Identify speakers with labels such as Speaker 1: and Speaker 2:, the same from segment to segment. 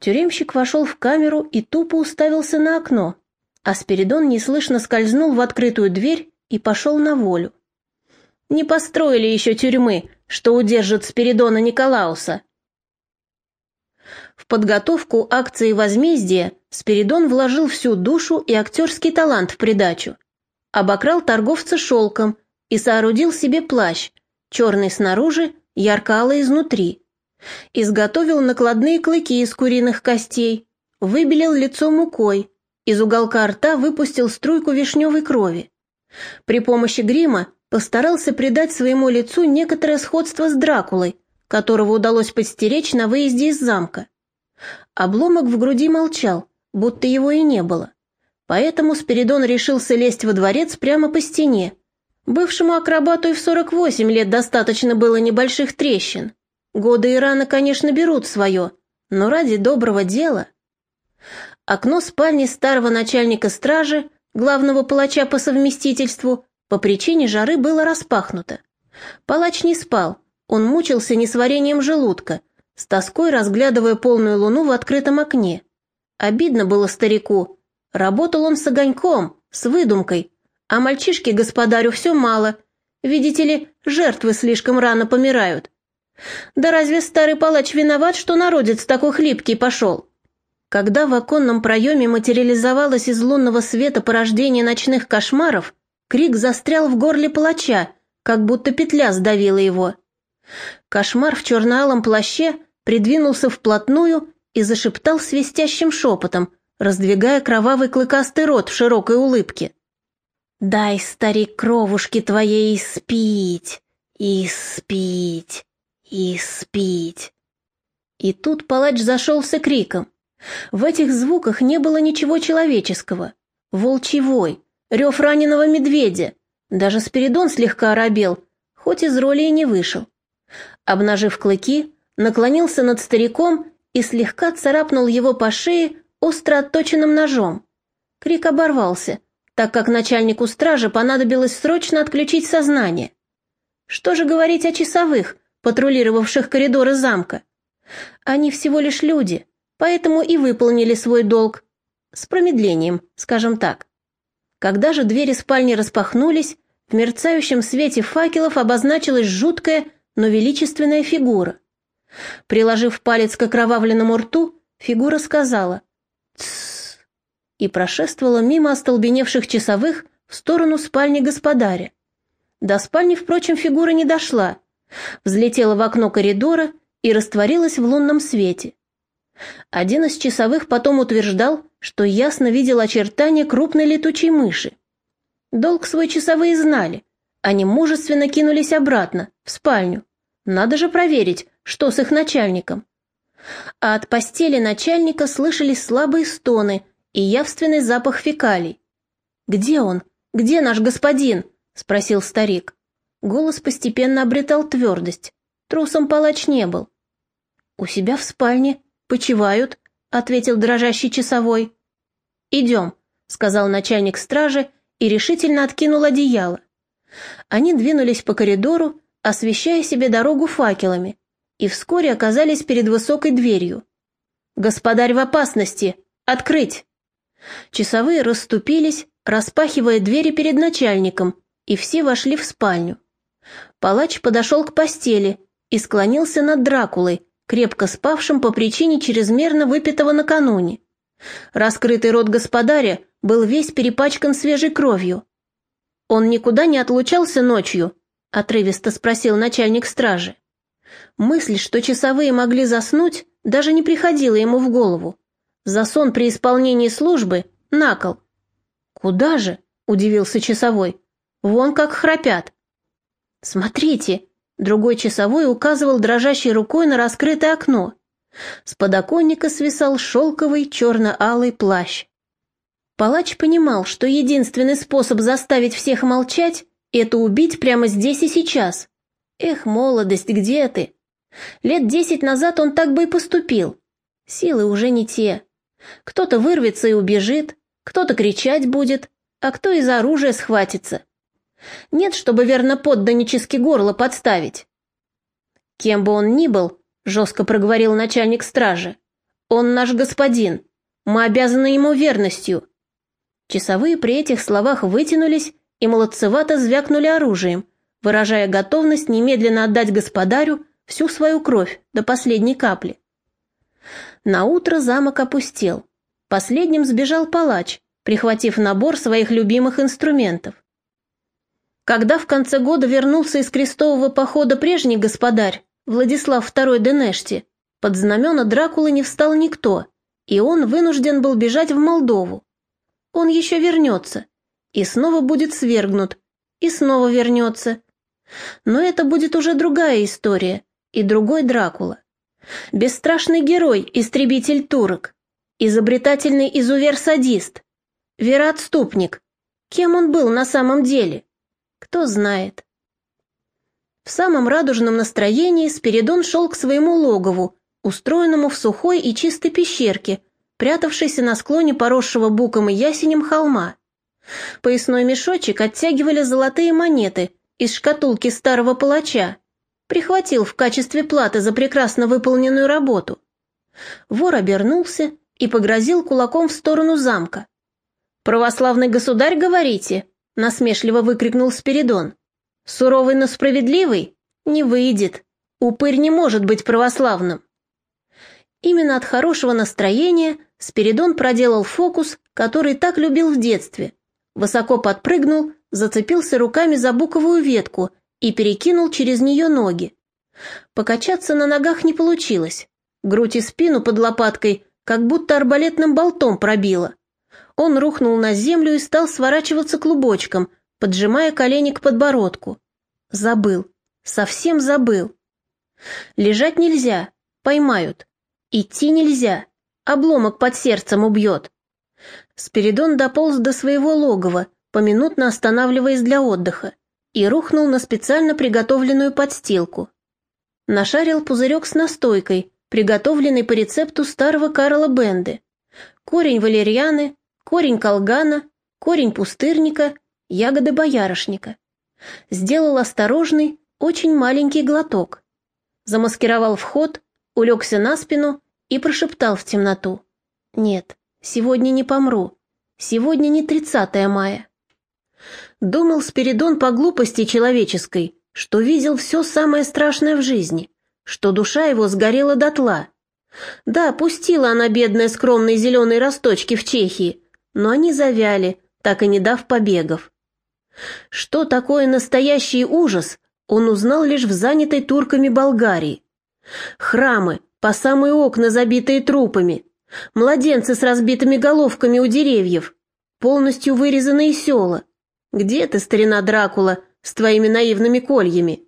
Speaker 1: Тюремщик вошел в камеру и тупо уставился на окно, а Спиридон неслышно скользнул в открытую дверь и пошел на волю. Не построили еще тюрьмы, что удержит Спиридона Николауса. В подготовку акции возмездия Спиридон вложил всю душу и актерский талант в придачу. Обокрал торговца шелком и соорудил себе плащ, черный снаружи, ярко-алый изнутри. Изготовил накладные клыки из куриных костей, выбелил лицо мукой, из уголка рта выпустил струйку вишневой крови. При помощи грима постарался придать своему лицу некоторое сходство с Дракулой, которого удалось подстеречь на выезде из замка. Обломок в груди молчал, будто его и не было. Поэтому Спиридон решился лезть во дворец прямо по стене. Бывшему акробату и в 48 лет достаточно было небольших трещин. Годы и раны, конечно, берут свое, но ради доброго дела... Окно спальни старого начальника стражи, главного палача по совместительству, по причине жары было распахнуто. Палач не спал, он мучился несварением желудка, с тоской разглядывая полную луну в открытом окне. Обидно было старику. Работал он с огоньком, с выдумкой, а мальчишке господарю все мало. Видите ли, жертвы слишком рано помирают. Да разве старый палач виноват, что народец такой хлипкий пошел? Когда в оконном проеме материализовалось из лунного света порождение ночных кошмаров, Крик застрял в горле палача, как будто петля сдавила его. Кошмар в черно-алом плаще придвинулся вплотную и зашептал свистящим шепотом, раздвигая кровавый клыкастый рот в широкой улыбке. «Дай, старик, кровушки твоей спить, и спить, и спить». И тут палач зашелся криком. В этих звуках не было ничего человеческого. Волчий рев раненого медведя. Даже Спиридон слегка оробел, хоть из роли и не вышел. Обнажив клыки, наклонился над стариком и слегка царапнул его по шее остро отточенным ножом. Крик оборвался, так как начальнику стражи понадобилось срочно отключить сознание. Что же говорить о часовых, патрулировавших коридоры замка? Они всего лишь люди, поэтому и выполнили свой долг. С промедлением, скажем так. Когда же двери спальни распахнулись, в мерцающем свете факелов обозначилась жуткая, но величественная фигура. Приложив палец к окровавленному рту, фигура сказала «Тссс» и прошествовала мимо остолбеневших часовых в сторону спальни господаря. До спальни, впрочем, фигура не дошла, взлетела в окно коридора и растворилась в лунном свете. Один из часовых потом утверждал, что ясно видел очертания крупной летучей мыши. Долг свой часовые знали. Они мужественно кинулись обратно, в спальню. Надо же проверить, что с их начальником. А от постели начальника слышались слабые стоны и явственный запах фекалий. «Где он? Где наш господин?» — спросил старик. Голос постепенно обретал твердость. Трусом палач не был. «У себя в спальне», «Почивают», — ответил дрожащий часовой. «Идем», — сказал начальник стражи и решительно откинул одеяло. Они двинулись по коридору, освещая себе дорогу факелами, и вскоре оказались перед высокой дверью. «Господарь в опасности! Открыть!» Часовые расступились, распахивая двери перед начальником, и все вошли в спальню. Палач подошел к постели и склонился над Дракулой, крепко спавшим по причине чрезмерно выпитого накануне. Раскрытый рот господаря был весь перепачкан свежей кровью. «Он никуда не отлучался ночью?» — отрывисто спросил начальник стражи. Мысль, что часовые могли заснуть, даже не приходила ему в голову. За сон при исполнении службы — накол. «Куда же?» — удивился часовой. «Вон как храпят». «Смотрите!» Другой часовой указывал дрожащей рукой на раскрытое окно. С подоконника свисал шелковый черно-алый плащ. Палач понимал, что единственный способ заставить всех молчать — это убить прямо здесь и сейчас. Эх, молодость, где ты? Лет десять назад он так бы и поступил. Силы уже не те. Кто-то вырвется и убежит, кто-то кричать будет, а кто из оружия схватится. Нет, чтобы верноподданнически горло подставить. Кем бы он ни был, жестко проговорил начальник стражи, Он наш господин. Мы обязаны ему верностью». Часовые при этих словах вытянулись и молодцевато звякнули оружием, выражая готовность немедленно отдать господарю всю свою кровь до последней капли. На утро замок опустел. Последним сбежал палач, прихватив набор своих любимых инструментов. Когда в конце года вернулся из крестового похода прежний господарь, Владислав II Денешти, под знамена Дракулы не встал никто, и он вынужден был бежать в Молдову. Он еще вернется, и снова будет свергнут, и снова вернется. Но это будет уже другая история, и другой Дракула. Бесстрашный герой, истребитель турок, изобретательный изувер-садист, вероотступник. Кем он был на самом деле? Кто знает. В самом радужном настроении Спиридон шел к своему логову, устроенному в сухой и чистой пещерке, прятавшейся на склоне поросшего буком и ясенем холма. Поясной мешочек оттягивали золотые монеты из шкатулки старого палача, прихватил в качестве платы за прекрасно выполненную работу. Вор обернулся и погрозил кулаком в сторону замка. «Православный государь, говорите?» — насмешливо выкрикнул Спиридон. «Суровый, но справедливый? Не выйдет. Упырь не может быть православным». Именно от хорошего настроения Спиридон проделал фокус, который так любил в детстве. Высоко подпрыгнул, зацепился руками за буковую ветку и перекинул через нее ноги. Покачаться на ногах не получилось. Грудь и спину под лопаткой как будто арбалетным болтом пробило. Он рухнул на землю и стал сворачиваться клубочком, поджимая колени к подбородку. Забыл. Совсем забыл. Лежать нельзя. Поймают. Идти нельзя. Обломок под сердцем убьет. Спиридон дополз до своего логова, поминутно останавливаясь для отдыха и рухнул на специально приготовленную подстилку. Нашарил пузырек с настойкой, приготовленный по рецепту старого Карла Бенды. Корень валерьяны, корень колгана, корень пустырника, ягоды боярышника. Сделал осторожный, очень маленький глоток. Замаскировал вход, улегся на спину и прошептал в темноту. «Нет, сегодня не помру. Сегодня не 30 мая». Думал Спиридон по глупости человеческой, что видел все самое страшное в жизни, что душа его сгорела дотла. Да, пустила она бедные скромные зеленые росточки в Чехии, но они завяли, так и не дав побегов. Что такое настоящий ужас, он узнал лишь в занятой турками Болгарии. Храмы, по самые окна забитые трупами, младенцы с разбитыми головками у деревьев, полностью вырезанные села, где ты, старина Дракула, с твоими наивными кольями?»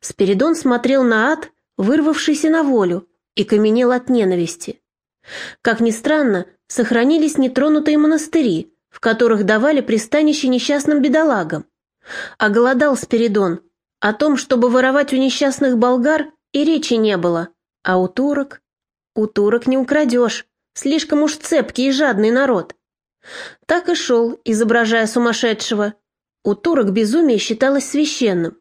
Speaker 1: Спиридон смотрел на ад, вырвавшийся на волю, и каменел от ненависти. Как ни странно, сохранились нетронутые монастыри, в которых давали пристанище несчастным бедолагам. А голодал Спиридон. О том, чтобы воровать у несчастных болгар, и речи не было. А у турок? У турок не украдешь. Слишком уж цепкий и жадный народ. Так и шел, изображая сумасшедшего. У турок безумие считалось священным.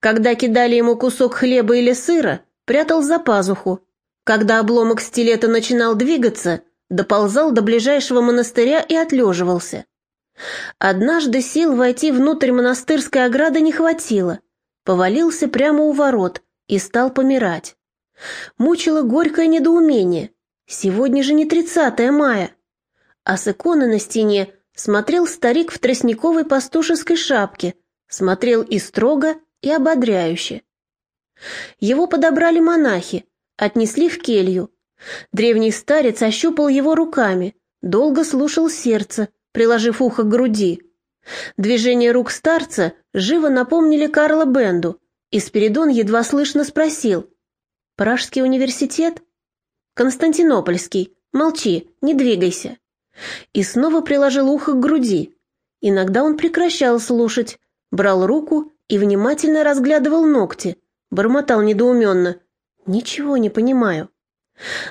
Speaker 1: Когда кидали ему кусок хлеба или сыра, прятал за пазуху. Когда обломок стилета начинал двигаться, доползал до ближайшего монастыря и отлеживался. Однажды сил войти внутрь монастырской ограды не хватило. Повалился прямо у ворот и стал помирать. Мучило горькое недоумение. Сегодня же не 30 мая а с иконы на стене смотрел старик в тростниковой пастушеской шапке, смотрел и строго, и ободряюще. Его подобрали монахи, отнесли в келью. Древний старец ощупал его руками, долго слушал сердце, приложив ухо к груди. Движения рук старца живо напомнили Карла Бенду, и Спиридон едва слышно спросил. «Пражский университет?» «Константинопольский. Молчи, не двигайся». И снова приложил ухо к груди. Иногда он прекращал слушать, брал руку и внимательно разглядывал ногти, бормотал недоуменно. «Ничего не понимаю».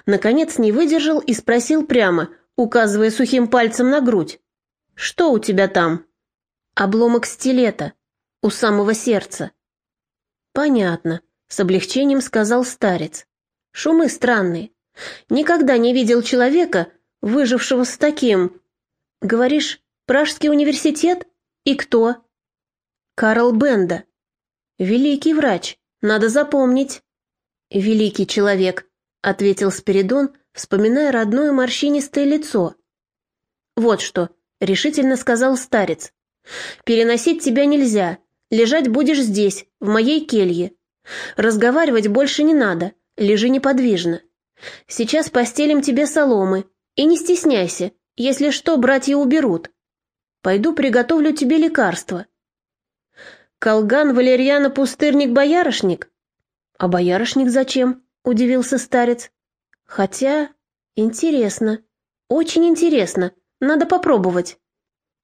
Speaker 1: Наконец не выдержал и спросил прямо, указывая сухим пальцем на грудь. «Что у тебя там?» «Обломок стилета. У самого сердца». «Понятно», — с облегчением сказал старец. «Шумы странные. Никогда не видел человека, выжившего с таким. Говоришь, Пражский университет? И кто? Карл Бенда. Великий врач, надо запомнить. Великий человек, ответил Спиридон, вспоминая родное морщинистое лицо. Вот что, решительно сказал старец. Переносить тебя нельзя. Лежать будешь здесь, в моей келье. Разговаривать больше не надо. Лежи неподвижно. Сейчас постелим тебе соломы. И не стесняйся, если что, братья уберут. Пойду приготовлю тебе лекарство. Колган, валерьяна, пустырник, боярышник? А боярышник зачем? Удивился старец. Хотя, интересно, очень интересно, надо попробовать.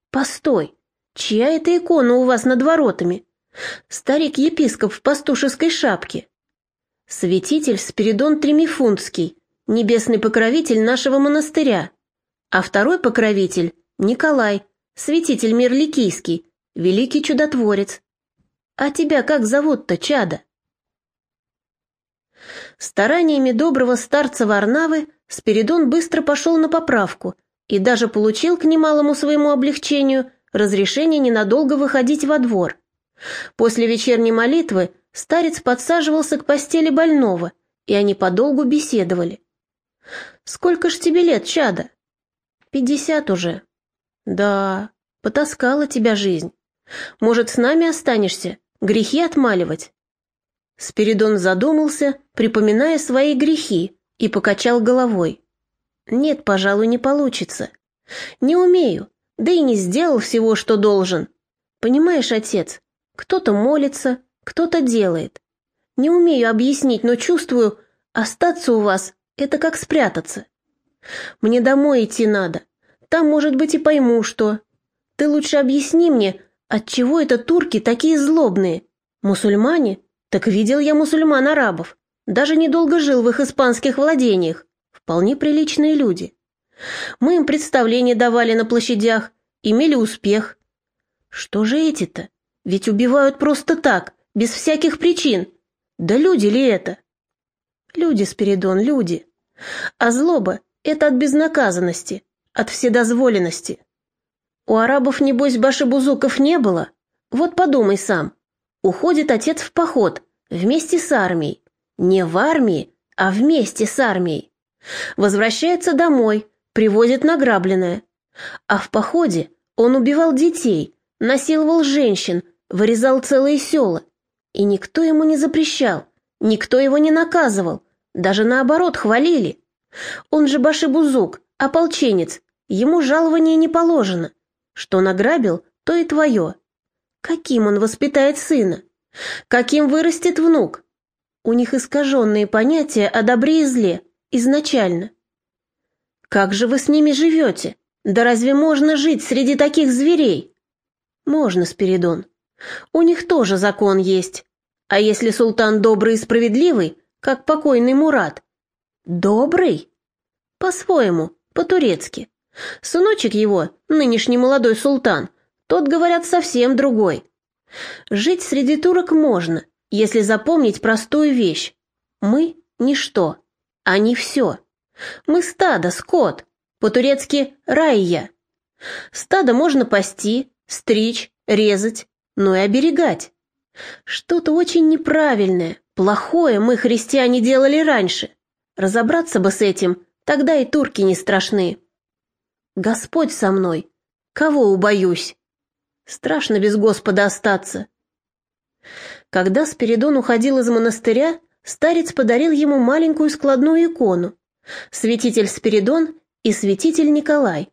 Speaker 1: Постой, чья это икона у вас над воротами? Старик-епископ в пастушеской шапке. Святитель Спиридон Тремифунтский, небесный покровитель нашего монастыря. А второй покровитель – Николай, святитель Мирликийский, великий чудотворец. А тебя как зовут-то, чада? Стараниями доброго старца Варнавы Спиридон быстро пошел на поправку и даже получил к немалому своему облегчению разрешение ненадолго выходить во двор. После вечерней молитвы старец подсаживался к постели больного, и они подолгу беседовали. «Сколько ж тебе лет, чада?» «Пятьдесят уже». «Да, потаскала тебя жизнь. Может, с нами останешься, грехи отмаливать?» Спиридон задумался, припоминая свои грехи, и покачал головой. «Нет, пожалуй, не получится. Не умею, да и не сделал всего, что должен. Понимаешь, отец, кто-то молится, кто-то делает. Не умею объяснить, но чувствую, остаться у вас — это как спрятаться. Мне домой идти надо. Там, может быть, и пойму, что. Ты лучше объясни мне, отчего это турки такие злобные? Мусульмане? Так видел я мусульман-арабов. Даже недолго жил в их испанских владениях. Вполне приличные люди. Мы им представления давали на площадях, имели успех. Что же эти-то? Ведь убивают просто так, без всяких причин. Да люди ли это? Люди, Спиридон, люди. А злоба — это от безнаказанности, от вседозволенности. У арабов, небось, башибузуков не было? Вот подумай сам. Уходит отец в поход, вместе с армией. Не в армии, а вместе с армией. Возвращается домой, привозит награбленное. А в походе он убивал детей, насиловал женщин, вырезал целые села. И никто ему не запрещал, никто его не наказывал, даже наоборот хвалили. Он же башибузук, ополченец, ему жалование не положено. Что награбил, то и твое. Каким он воспитает сына? Каким вырастет внук? У них искаженные понятия о добре и зле, изначально. Как же вы с ними живете? Да разве можно жить среди таких зверей? Можно, Спиридон. У них тоже закон есть. А если султан добрый и справедливый, как покойный Мурат? Добрый? По-своему, по-турецки. Сыночек его, нынешний молодой султан, тот, говорят, совсем другой. Жить среди турок можно, если запомнить простую вещь. Мы – ничто, они все. Мы стадо, скот, по-турецки «райя». Стадо можно пасти, стричь, резать, но и оберегать. Что-то очень неправильное, плохое мы, христиане, делали раньше. Разобраться бы с этим, тогда и турки не страшны. Господь со мной. Кого убоюсь? Страшно без Господа остаться. Когда Спиридон уходил из монастыря, старец подарил ему маленькую складную икону. Святитель Спиридон и святитель Николай.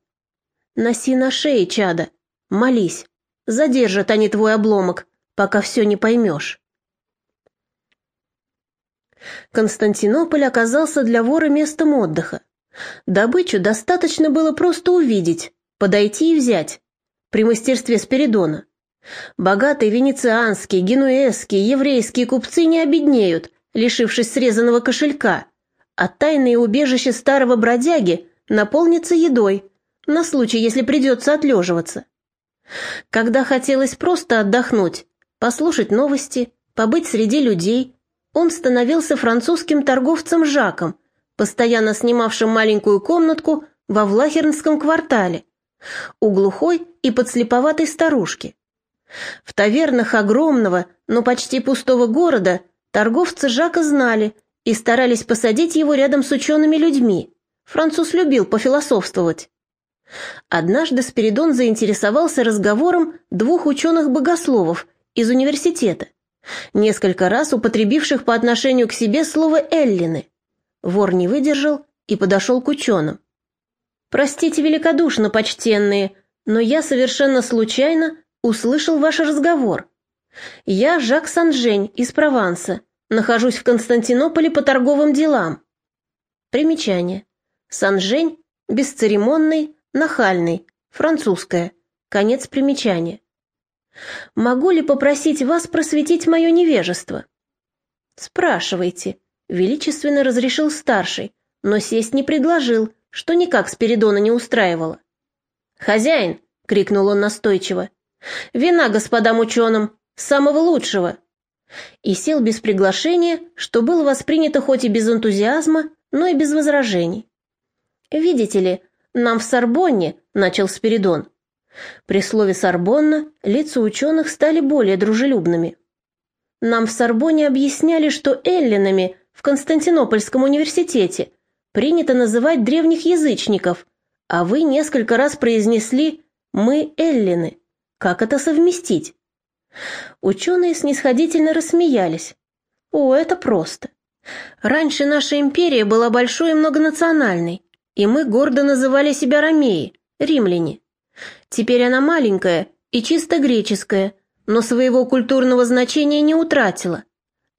Speaker 1: Носи на шее, чада, молись. Задержат они твой обломок, пока все не поймешь. Константинополь оказался для вора местом отдыха. Добычу достаточно было просто увидеть, подойти и взять. При мастерстве Спиридона. Богатые венецианские, генуэзские, еврейские купцы не обеднеют, лишившись срезанного кошелька, а тайные убежища старого бродяги наполнятся едой, на случай, если придется отлеживаться. Когда хотелось просто отдохнуть, послушать новости, побыть среди людей, он становился французским торговцем Жаком, постоянно снимавшим маленькую комнатку во Влахернском квартале, у глухой и подслеповатой старушки. В тавернах огромного, но почти пустого города торговцы Жака знали и старались посадить его рядом с учеными людьми. Француз любил пофилософствовать. Однажды Спиридон заинтересовался разговором двух ученых-богословов из университета, несколько раз употребивших по отношению к себе слово «эллины». Вор не выдержал и подошел к ученым. «Простите великодушно, почтенные, но я совершенно случайно услышал ваш разговор. Я Жак Санжень из Прованса, нахожусь в Константинополе по торговым делам». Примечание. Санжень – бесцеремонный, нахальный, французское. Конец примечания. Могу ли попросить вас просветить мое невежество? Спрашивайте, величественно разрешил старший, но сесть не предложил, что никак Спиридона не устраивало. «Хозяин!» — крикнул он настойчиво. «Вина господам ученым! Самого лучшего!» И сел без приглашения, что было воспринято хоть и без энтузиазма, но и без возражений. «Видите ли, нам в Сорбонне», — начал Спиридон. При слове «Сорбонна» лица ученых стали более дружелюбными. Нам в Сорбонне объясняли, что эллинами в Константинопольском университете принято называть древних язычников, а вы несколько раз произнесли «мы эллины». Как это совместить? Ученые снисходительно рассмеялись. О, это просто. Раньше наша империя была большой и многонациональной, и мы гордо называли себя ромеи, римляне. Теперь она маленькая и чисто греческая, но своего культурного значения не утратила.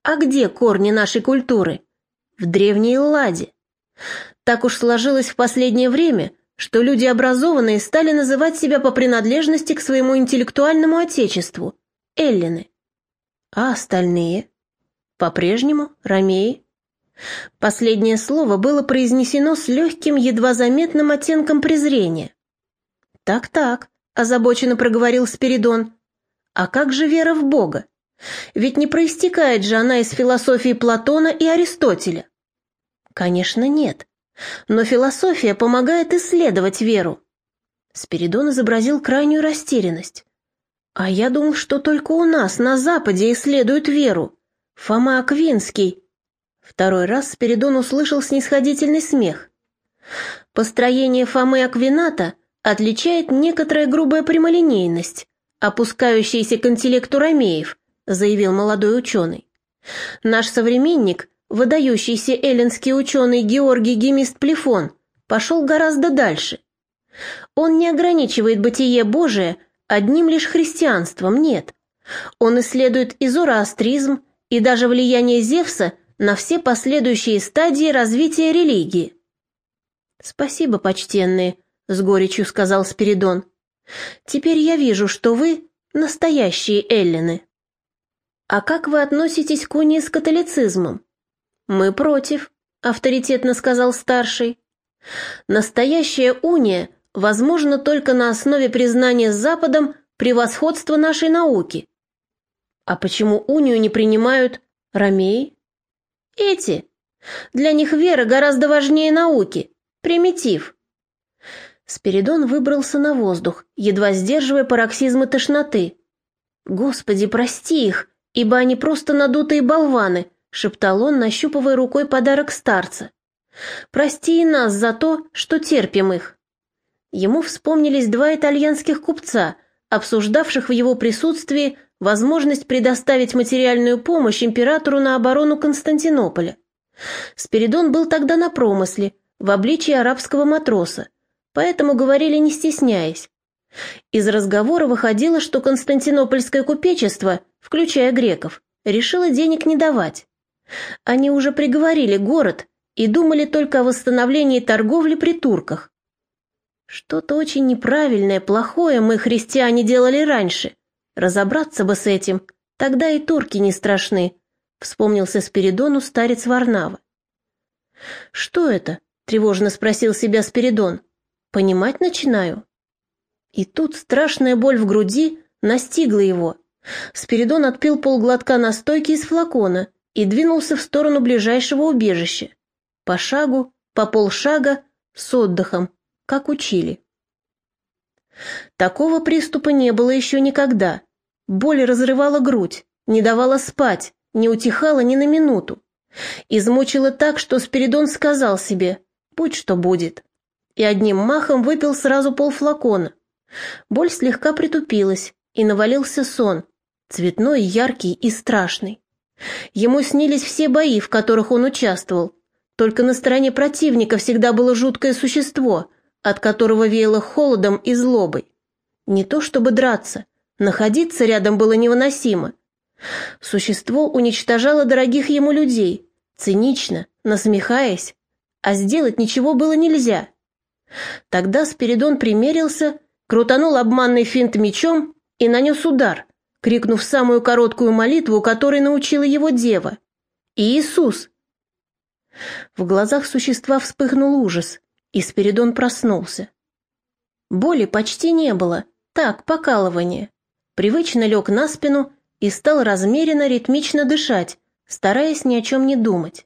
Speaker 1: А где корни нашей культуры? В древней Элладе. Так уж сложилось в последнее время, что люди образованные стали называть себя по принадлежности к своему интеллектуальному отечеству – эллины. А остальные? По-прежнему ромеи. Последнее слово было произнесено с легким, едва заметным оттенком презрения. «Так-так», — озабоченно проговорил Спиридон. «А как же вера в Бога? Ведь не проистекает же она из философии Платона и Аристотеля». «Конечно, нет. Но философия помогает исследовать веру». Спиридон изобразил крайнюю растерянность. «А я думал, что только у нас, на Западе, исследуют веру. Фома Аквинский». Второй раз Спиридон услышал снисходительный смех. Построение Фомы Аквината — отличает некоторая грубая прямолинейность, опускающаяся к интеллекту ромеев, заявил молодой ученый. Наш современник, выдающийся эллинский ученый Георгий Гемист Плефон, пошел гораздо дальше. Он не ограничивает бытие Божие одним лишь христианством, нет. Он исследует и зороастризм, и даже влияние Зевса на все последующие стадии развития религии. Спасибо, почтенные, — с горечью сказал Спиридон. «Теперь я вижу, что вы настоящие эллины». «А как вы относитесь к унии с католицизмом?» «Мы против», — авторитетно сказал старший. «Настоящая уния возможна только на основе признания Западом превосходства нашей науки». «А почему унию не принимают ромеи?» «Эти. Для них вера гораздо важнее науки. Примитив». Спиридон выбрался на воздух, едва сдерживая пароксизмы тошноты. «Господи, прости их, ибо они просто надутые болваны», — шептал он, нащупывая рукой подарок старца. «Прости и нас за то, что терпим их». Ему вспомнились два итальянских купца, обсуждавших в его присутствии возможность предоставить материальную помощь императору на оборону Константинополя. Спиридон был тогда на промысле, в обличии арабского матроса, поэтому говорили не стесняясь. Из разговора выходило, что Константинопольское купечество, включая греков, решило денег не давать. Они уже приговорили город и думали только о восстановлении торговли при турках. Что-то очень неправильное, плохое мы, христиане, делали раньше. Разобраться бы с этим, тогда и турки не страшны, вспомнился Спиридону старец Варнава. Что это? тревожно спросил себя Спиридон. Понимать начинаю. И тут страшная боль в груди настигла его. Спиридон отпил полглотка настойки из флакона и двинулся в сторону ближайшего убежища. по шагу, по полшага, с отдыхом, как учили. Такого приступа не было еще никогда. Боль разрывала грудь, не давала спать, не утихала ни на минуту. Измучила так, что Спиридон сказал себе «будь что будет» и одним махом выпил сразу полфлакона. Боль слегка притупилась, и навалился сон, цветной, яркий и страшный. Ему снились все бои, в которых он участвовал. Только на стороне противника всегда было жуткое существо, от которого веяло холодом и злобой. Не то чтобы драться, находиться рядом было невыносимо. Существо уничтожало дорогих ему людей, цинично, насмехаясь, а сделать ничего было нельзя. Тогда Спиридон примерился, крутанул обманный финт мечом и нанес удар, крикнув самую короткую молитву, которой научила его дева. «Иисус!» В глазах существа вспыхнул ужас, и Спиридон проснулся. Боли почти не было, так, покалывание. Привычно лег на спину и стал размеренно, ритмично дышать, стараясь ни о чем не думать.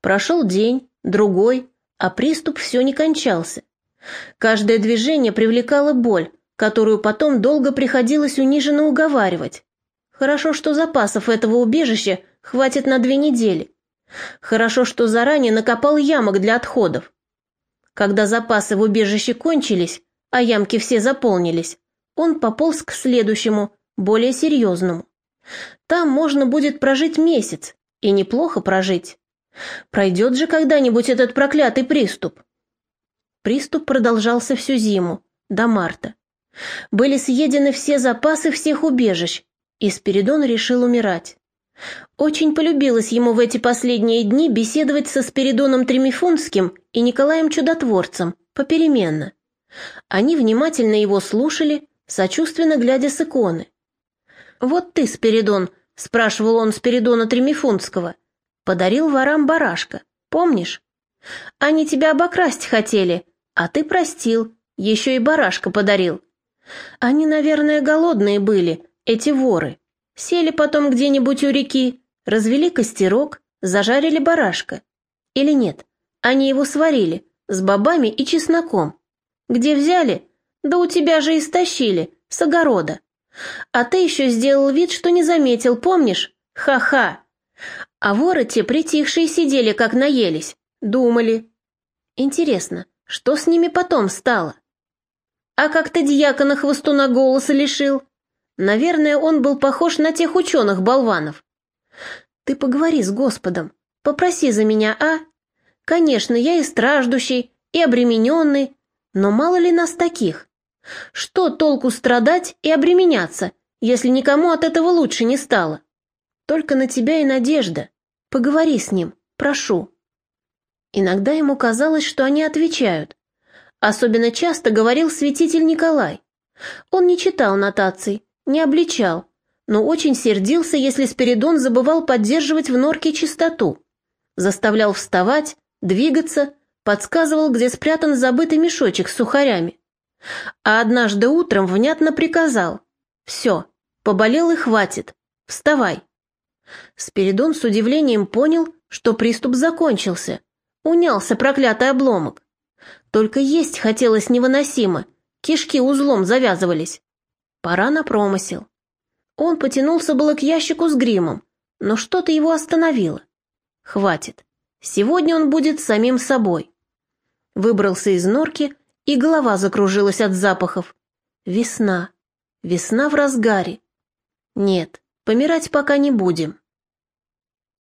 Speaker 1: Прошел день, другой, а приступ все не кончался. Каждое движение привлекало боль, которую потом долго приходилось униженно уговаривать. Хорошо, что запасов этого убежища хватит на две недели. Хорошо, что заранее накопал ямок для отходов. Когда запасы в убежище кончились, а ямки все заполнились, он пополз к следующему, более серьезному. Там можно будет прожить месяц, и неплохо прожить. Пройдет же когда-нибудь этот проклятый приступ. Приступ продолжался всю зиму, до марта. Были съедены все запасы всех убежищ, и Спиридон решил умирать. Очень полюбилось ему в эти последние дни беседовать со Спиридоном Тремифунским и Николаем Чудотворцем, попеременно. Они внимательно его слушали, сочувственно глядя с иконы. «Вот ты, Спиридон», — спрашивал он Спиридона Тремифунского, — «подарил ворам барашка, помнишь? Они тебя обокрасть хотели, а ты простил, еще и барашка подарил. Они, наверное, голодные были, эти воры. Сели потом где-нибудь у реки, развели костерок, зажарили барашка. Или нет, они его сварили, с бобами и чесноком. Где взяли? Да у тебя же истощили, с огорода. А ты еще сделал вид, что не заметил, помнишь? Ха-ха. А воры те притихшие сидели, как наелись, думали. Интересно, что с ними потом стало? А как ты дьякона хвостуна голоса лишил? Наверное, он был похож на тех ученых-болванов. Ты поговори с Господом, попроси за меня, а? Конечно, я и страждущий, и обремененный, но мало ли нас таких? Что толку страдать и обременяться, если никому от этого лучше не стало? Только на тебя и надежда. Поговори с ним, прошу. Иногда ему казалось, что они отвечают, Особенно часто говорил святитель Николай. Он не читал нотаций, не обличал, но очень сердился, если Спиридон забывал поддерживать в норке чистоту. Заставлял вставать, двигаться, подсказывал, где спрятан забытый мешочек с сухарями. А однажды утром внятно приказал «Все, поболел и хватит, вставай». Спиридон с удивлением понял, что приступ закончился. Унялся проклятый обломок. Только есть хотелось невыносимо, кишки узлом завязывались. Пора на промысел. Он потянулся было к ящику с гримом, но что-то его остановило. Хватит. Сегодня он будет самим собой. Выбрался из норки, и голова закружилась от запахов. Весна. Весна в разгаре. Нет, помирать пока не будем.